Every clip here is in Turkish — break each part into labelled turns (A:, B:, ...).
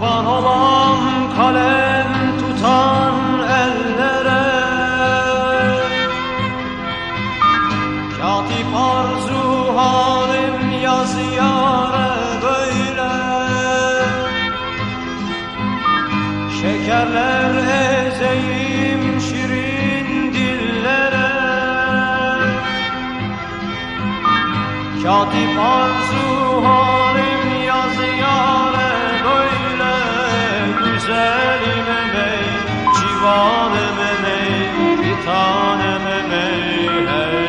A: kurban olan kalem tutan ellere. Katip arzu halim yaz yare böyle. Şekerler ezeyim şirin dillere. Katip arzu halim civanım emey, bir tanem emey hey.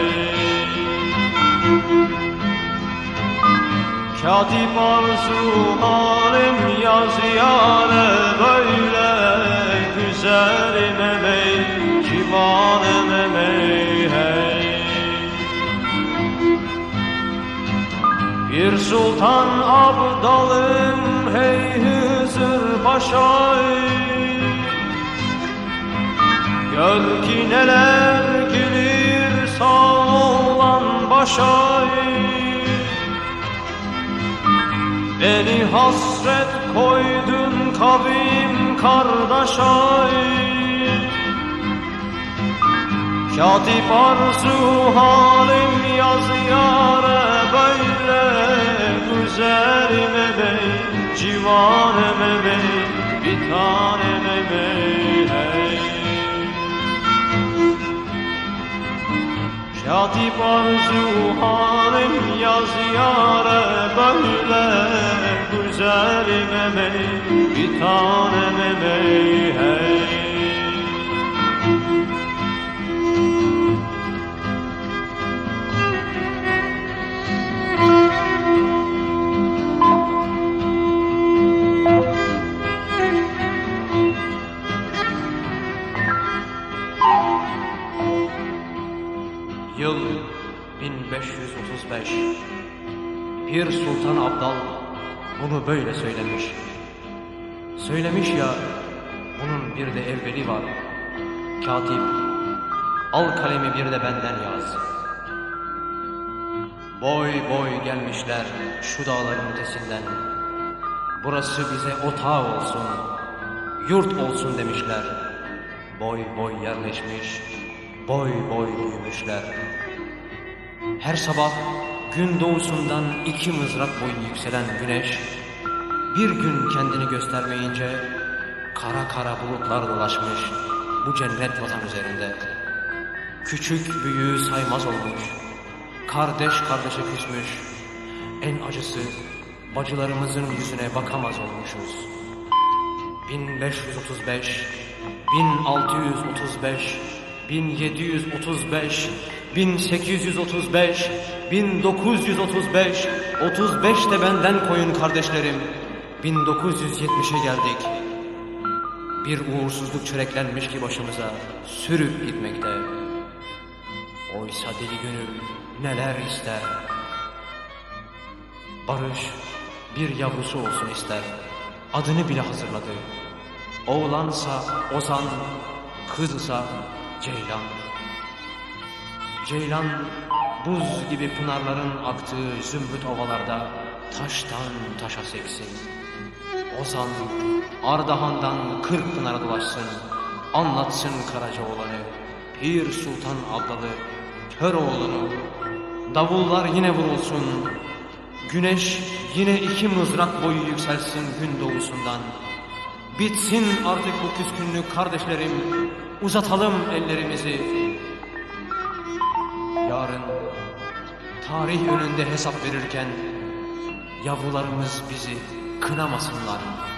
A: Katip arzu halim yaz yare böyle Güzelim emey, civanım emey hey. Bir sultan abdalım hey Hızır Paşa'y Gör ki neler gelir sağ olan başa Beni hasret koydun kavim kardeşa Katip arzu halim yaz yare böyle Güzelim emey, civanem emey, bir tanem emey Katip arzu halim yaz yare böyle Güzelim emey, bir tanem emey hey Yıl 1535 Pir Sultan Abdal bunu böyle söylemiş. Söylemiş ya bunun bir de evveli var. Katip al kalemi bir de benden yaz. Boy boy gelmişler şu dağların ötesinden. Burası bize otağı olsun, yurt olsun demişler. Boy boy yerleşmiş, boy boy büyümüşler. Her sabah gün doğusundan iki mızrak boyu yükselen güneş, bir gün kendini göstermeyince kara kara bulutlar dolaşmış bu cennet vatan üzerinde. Küçük büyüğü saymaz olmuş, kardeş kardeşe küsmüş, en acısı bacılarımızın yüzüne bakamaz olmuşuz. 1535, 1635, 1735, 1835, 1935, 35 de benden koyun kardeşlerim. 1970'e geldik. Bir uğursuzluk çöreklenmiş ki başımıza sürüp gitmekte. Oysa deli gönül neler ister. Barış bir yavrusu olsun ister. Adını bile hazırladı. Oğlansa Ozan, kızsa Ceylan. Ceylan buz gibi pınarların aktığı zümrüt ovalarda taştan taşa seksin. Ozan Ardahan'dan kırk pınara dolaşsın, anlatsın Karacaoğlan'ı, Pir Sultan Abdalı, Köroğlu'nu. Davullar yine vurulsun, güneş yine iki mızrak boyu yükselsin gün doğusundan. Bitsin artık bu küskünlük kardeşlerim, uzatalım ellerimizi. Yarın tarih önünde hesap verirken yavrularımız bizi kınamasınlar.